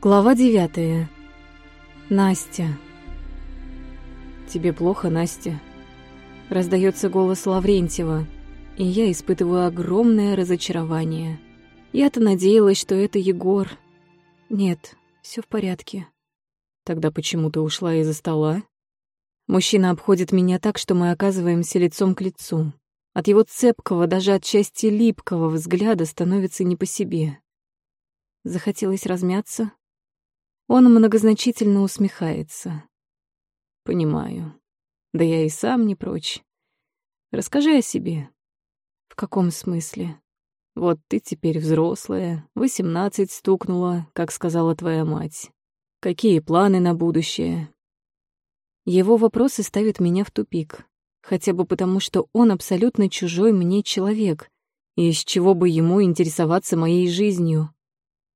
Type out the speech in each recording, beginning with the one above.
Глава девятая. Настя. «Тебе плохо, Настя?» Раздается голос Лаврентьева, и я испытываю огромное разочарование. Я-то надеялась, что это Егор. Нет, все в порядке. Тогда почему ты ушла из-за стола? Мужчина обходит меня так, что мы оказываемся лицом к лицу. От его цепкого, даже отчасти липкого взгляда становится не по себе. Захотелось размяться, он многозначительно усмехается. Понимаю. Да я и сам не прочь. Расскажи о себе. В каком смысле? Вот ты теперь взрослая, восемнадцать стукнула, как сказала твоя мать. Какие планы на будущее? Его вопросы ставят меня в тупик. Хотя бы потому, что он абсолютно чужой мне человек, и из чего бы ему интересоваться моей жизнью.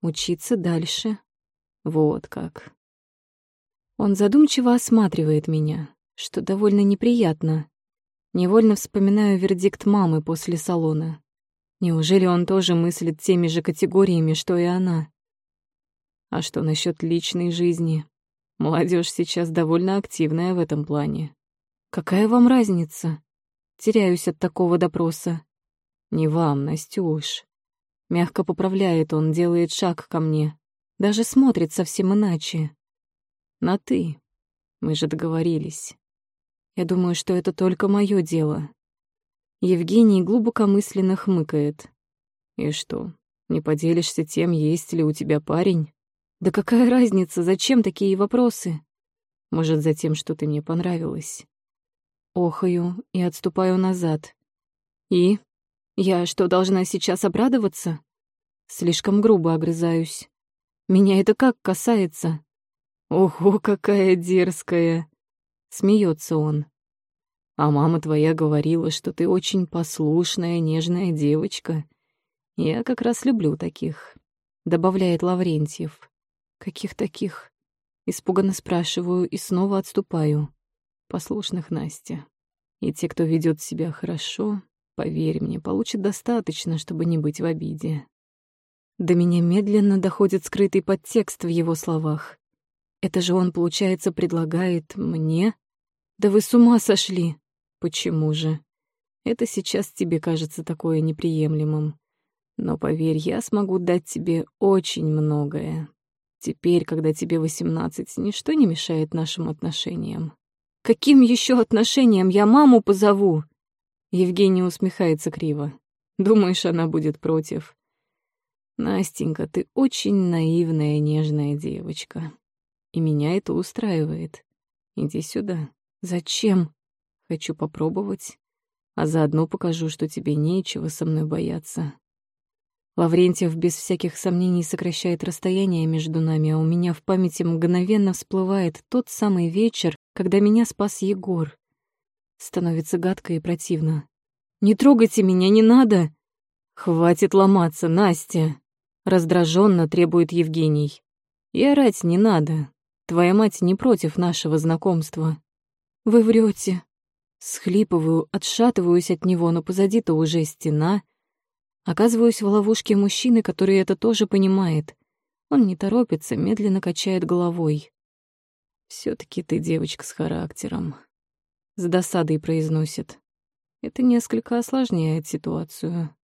Учиться дальше вот как. Он задумчиво осматривает меня, что довольно неприятно. Невольно вспоминаю вердикт мамы после салона. Неужели он тоже мыслит теми же категориями, что и она? А что насчет личной жизни? Молодежь сейчас довольно активная в этом плане. Какая вам разница? Теряюсь от такого допроса. Не вам, Настюш. Мягко поправляет он, делает шаг ко мне. Даже смотрит совсем иначе. На «ты». Мы же договорились. Я думаю, что это только мое дело. Евгений глубокомысленно хмыкает. И что, не поделишься тем, есть ли у тебя парень? Да какая разница, зачем такие вопросы? Может, за тем, что ты мне понравилась? Охаю и отступаю назад. И? Я что, должна сейчас обрадоваться? Слишком грубо огрызаюсь. Меня это как касается? Ого, какая дерзкая! Смеется он. А мама твоя говорила, что ты очень послушная, нежная девочка. Я как раз люблю таких, добавляет Лаврентьев. Каких таких? Испуганно спрашиваю и снова отступаю. Послушных, Настя. И те, кто ведет себя хорошо, поверь мне, получат достаточно, чтобы не быть в обиде. До меня медленно доходит скрытый подтекст в его словах. Это же он, получается, предлагает мне? Да вы с ума сошли! Почему же? Это сейчас тебе кажется такое неприемлемым. Но поверь, я смогу дать тебе очень многое. Теперь, когда тебе восемнадцать, ничто не мешает нашим отношениям. Каким еще отношениям я маму позову? Евгений усмехается криво. Думаешь, она будет против? Настенька, ты очень наивная, нежная девочка. И меня это устраивает. Иди сюда. Зачем? Хочу попробовать. А заодно покажу, что тебе нечего со мной бояться. Лаврентьев без всяких сомнений сокращает расстояние между нами, а у меня в памяти мгновенно всплывает тот самый вечер, когда меня спас Егор. Становится гадко и противно. «Не трогайте меня, не надо!» «Хватит ломаться, Настя!» Раздраженно требует Евгений. И орать не надо. Твоя мать не против нашего знакомства. Вы врете. Схлипываю, отшатываюсь от него, но позади-то уже стена. Оказываюсь в ловушке мужчины, который это тоже понимает. Он не торопится, медленно качает головой. все таки ты девочка с характером. С досадой произносит. Это несколько осложняет ситуацию.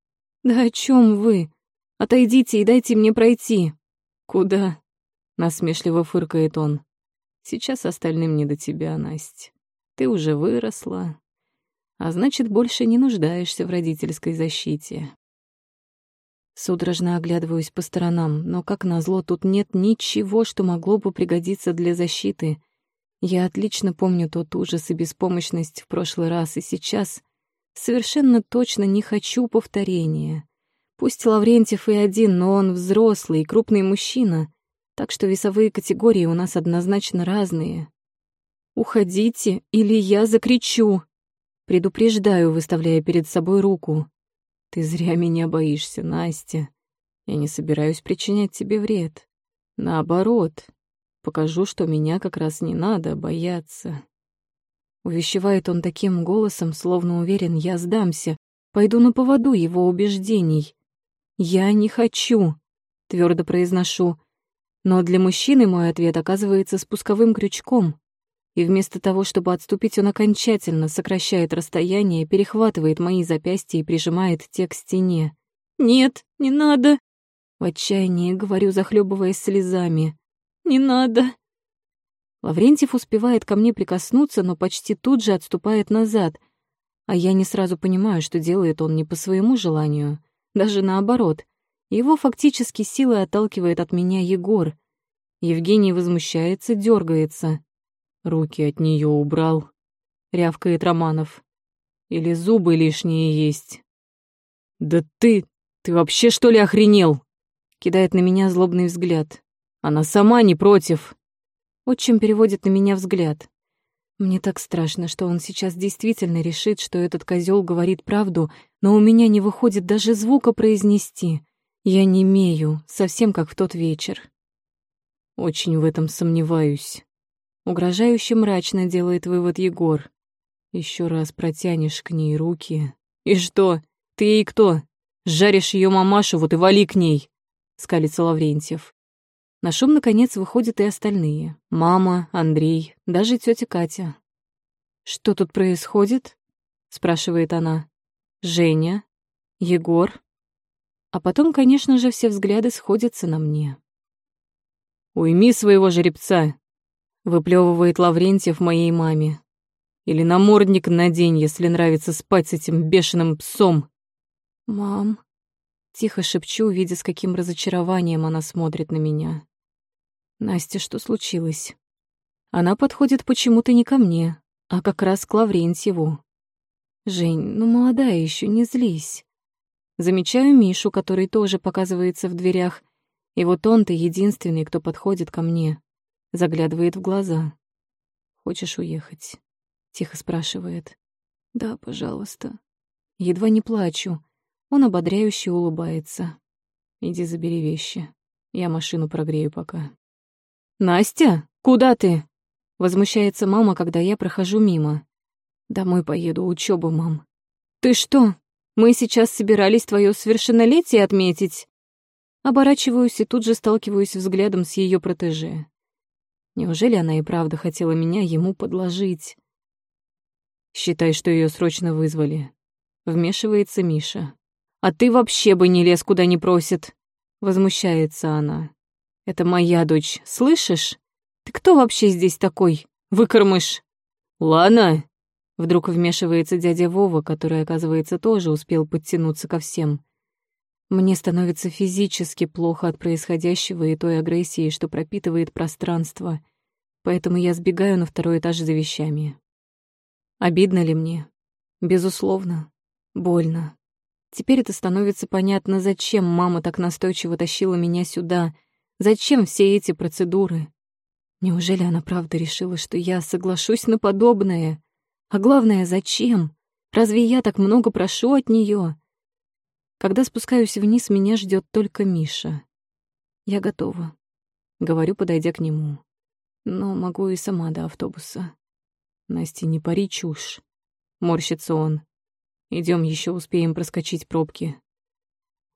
Да о чем вы? Отойдите и дайте мне пройти. Куда? Насмешливо фыркает он. Сейчас остальным не до тебя, Настя. Ты уже выросла, а значит, больше не нуждаешься в родительской защите. Судорожно оглядываюсь по сторонам, но, как назло, тут нет ничего, что могло бы пригодиться для защиты. Я отлично помню тот ужас и беспомощность в прошлый раз, и сейчас совершенно точно не хочу повторения. Пусть Лаврентьев и один, но он взрослый и крупный мужчина, так что весовые категории у нас однозначно разные. «Уходите, или я закричу!» Предупреждаю, выставляя перед собой руку. «Ты зря меня боишься, Настя. Я не собираюсь причинять тебе вред. Наоборот, покажу, что меня как раз не надо бояться». Увещевает он таким голосом, словно уверен, я сдамся, пойду на поводу его убеждений. «Я не хочу», — твердо произношу. Но для мужчины мой ответ оказывается спусковым крючком. И вместо того, чтобы отступить, он окончательно сокращает расстояние, перехватывает мои запястья и прижимает те к стене. «Нет, не надо!» В отчаянии говорю, захлебываясь слезами. «Не надо!» Лаврентьев успевает ко мне прикоснуться, но почти тут же отступает назад, а я не сразу понимаю, что делает он не по своему желанию, даже наоборот. Его фактически силой отталкивает от меня Егор. Евгений возмущается, дергается. Руки от нее убрал, рявкает Романов. Или зубы лишние есть. «Да ты... ты вообще что ли охренел?» Кидает на меня злобный взгляд. «Она сама не против». Отчим переводит на меня взгляд. Мне так страшно, что он сейчас действительно решит, что этот козел говорит правду, но у меня не выходит даже звука произнести. Я не имею, совсем как в тот вечер. Очень в этом сомневаюсь. Угрожающе мрачно делает вывод Егор. Еще раз протянешь к ней руки. И что? Ты ей кто? Жаришь ее мамашу, вот и вали к ней, скалится Лаврентьев. На шум, наконец, выходят и остальные. Мама, Андрей, даже тетя Катя. «Что тут происходит?» — спрашивает она. «Женя? Егор?» А потом, конечно же, все взгляды сходятся на мне. «Уйми своего жеребца!» — выплевывает Лаврентьев моей маме. «Или намордник надень, если нравится спать с этим бешеным псом!» «Мам!» — тихо шепчу, видя, с каким разочарованием она смотрит на меня. Настя, что случилось? Она подходит почему-то не ко мне, а как раз к Лаврентьеву. Жень, ну молодая еще, не злись. Замечаю Мишу, который тоже показывается в дверях, и вот он-то единственный, кто подходит ко мне, заглядывает в глаза. «Хочешь уехать?» — тихо спрашивает. «Да, пожалуйста». Едва не плачу. Он ободряюще улыбается. «Иди забери вещи. Я машину прогрею пока». «Настя, куда ты?» Возмущается мама, когда я прохожу мимо. «Домой поеду, учёбу, мам». «Ты что? Мы сейчас собирались твое совершеннолетие отметить?» Оборачиваюсь и тут же сталкиваюсь взглядом с ее протеже. Неужели она и правда хотела меня ему подложить? «Считай, что ее срочно вызвали», — вмешивается Миша. «А ты вообще бы не лез, куда не просит», — возмущается она. Это моя дочь, слышишь? Ты кто вообще здесь такой? Выкормыш!» «Ладно!» Вдруг вмешивается дядя Вова, который, оказывается, тоже успел подтянуться ко всем. Мне становится физически плохо от происходящего и той агрессии, что пропитывает пространство, поэтому я сбегаю на второй этаж за вещами. Обидно ли мне? Безусловно. Больно. Теперь это становится понятно, зачем мама так настойчиво тащила меня сюда — Зачем все эти процедуры? Неужели она правда решила, что я соглашусь на подобное? А главное, зачем? Разве я так много прошу от нее? Когда спускаюсь вниз, меня ждет только Миша. Я готова, говорю, подойдя к нему. Но могу и сама до автобуса. Настя, не пари чушь. Морщится он. Идем, еще успеем проскочить пробки.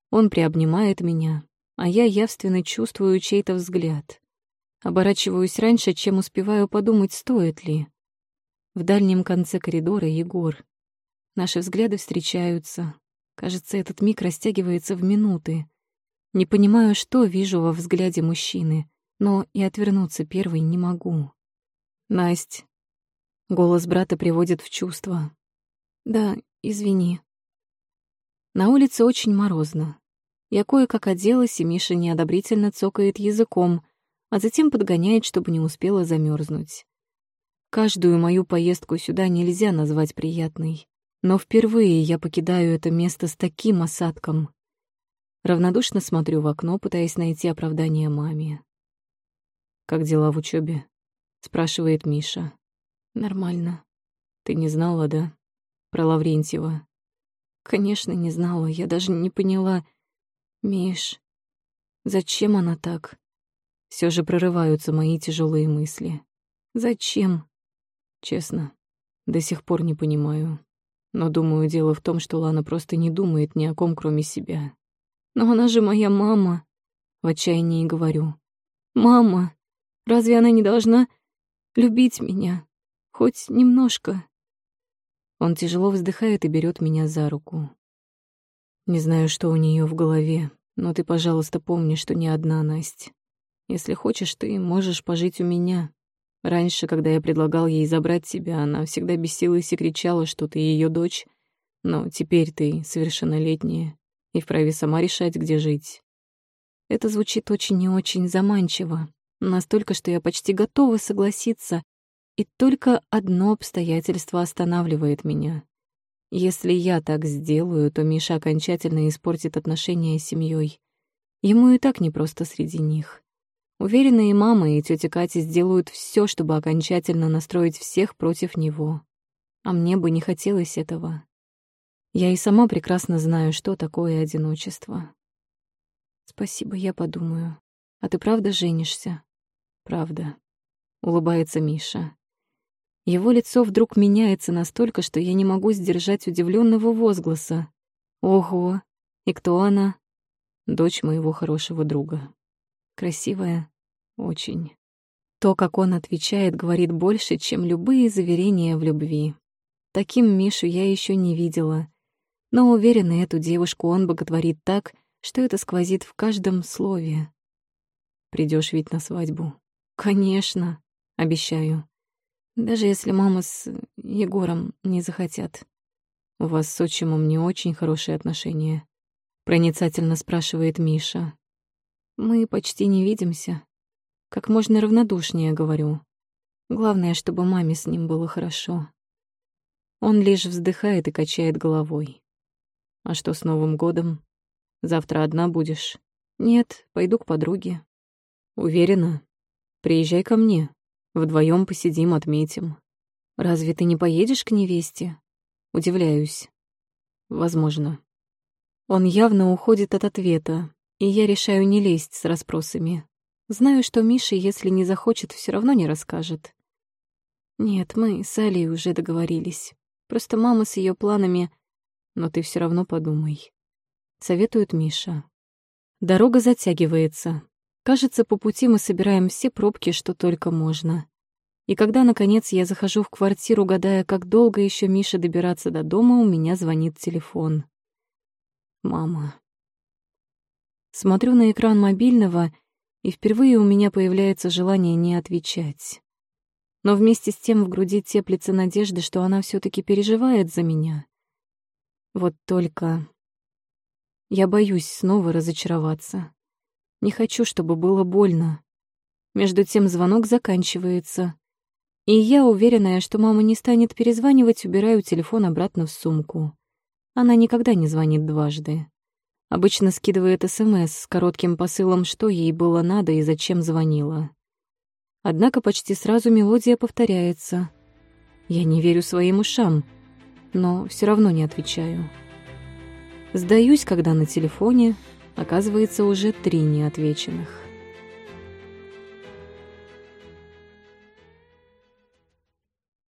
Он приобнимает меня, а я явственно чувствую чей-то взгляд. Оборачиваюсь раньше, чем успеваю подумать, стоит ли. В дальнем конце коридора Егор. Наши взгляды встречаются. Кажется, этот миг растягивается в минуты. Не понимаю, что вижу во взгляде мужчины, но и отвернуться первой не могу. «Насть». Голос брата приводит в чувство. «Да, извини». На улице очень морозно. Я кое-как оделась, и Миша неодобрительно цокает языком, а затем подгоняет, чтобы не успела замерзнуть. Каждую мою поездку сюда нельзя назвать приятной, но впервые я покидаю это место с таким осадком. Равнодушно смотрю в окно, пытаясь найти оправдание маме. «Как дела в учебе? спрашивает Миша. «Нормально. Ты не знала, да? Про Лаврентьева?» «Конечно, не знала. Я даже не поняла, Миш, зачем она так? Все же прорываются мои тяжелые мысли. Зачем? Честно, до сих пор не понимаю. Но думаю, дело в том, что Лана просто не думает ни о ком, кроме себя. Но она же моя мама, в отчаянии говорю. Мама, разве она не должна любить меня? Хоть немножко?» Он тяжело вздыхает и берет меня за руку. Не знаю, что у нее в голове, но ты, пожалуйста, помни, что не одна, Настя. Если хочешь, ты можешь пожить у меня. Раньше, когда я предлагал ей забрать тебя, она всегда бесилась и кричала, что ты ее дочь. Но теперь ты совершеннолетняя и вправе сама решать, где жить. Это звучит очень и очень заманчиво, настолько, что я почти готова согласиться, и только одно обстоятельство останавливает меня. Если я так сделаю, то Миша окончательно испортит отношения с семьей. Ему и так непросто среди них. Уверена, и мама, и тетя Катя сделают все, чтобы окончательно настроить всех против него. А мне бы не хотелось этого. Я и сама прекрасно знаю, что такое одиночество. Спасибо, я подумаю. А ты правда женишься? Правда. Улыбается Миша. Его лицо вдруг меняется настолько, что я не могу сдержать удивленного возгласа. Ого! И кто она? Дочь моего хорошего друга. Красивая? Очень. То, как он отвечает, говорит больше, чем любые заверения в любви. Таким Мишу я еще не видела. Но уверена, эту девушку он боготворит так, что это сквозит в каждом слове. Придешь ведь на свадьбу? Конечно, обещаю. Даже если мама с Егором не захотят. У вас с отчимом не очень хорошие отношения. Проницательно спрашивает Миша. Мы почти не видимся. Как можно равнодушнее говорю. Главное, чтобы маме с ним было хорошо. Он лишь вздыхает и качает головой. А что с Новым годом? Завтра одна будешь? Нет, пойду к подруге. Уверена? Приезжай ко мне, Вдвоем посидим, отметим. Разве ты не поедешь к невесте? Удивляюсь. Возможно. Он явно уходит от ответа, и я решаю не лезть с расспросами. Знаю, что Миша, если не захочет, все равно не расскажет. Нет, мы с Алей уже договорились. Просто мама с ее планами... Но ты все равно подумай. Советует Миша. Дорога затягивается. Кажется, по пути мы собираем все пробки, что только можно. И когда, наконец, я захожу в квартиру, гадая, как долго еще Миша добираться до дома, у меня звонит телефон. Мама. Смотрю на экран мобильного, и впервые у меня появляется желание не отвечать. Но вместе с тем в груди теплится надежда, что она все таки переживает за меня. Вот только... Я боюсь снова разочароваться. Не хочу, чтобы было больно. Между тем звонок заканчивается. И я, уверенная, что мама не станет перезванивать, убираю телефон обратно в сумку. Она никогда не звонит дважды. Обычно скидывает СМС с коротким посылом, что ей было надо и зачем звонила. Однако почти сразу мелодия повторяется. Я не верю своим ушам, но все равно не отвечаю. Сдаюсь, когда на телефоне Оказывается, уже три неотвеченных.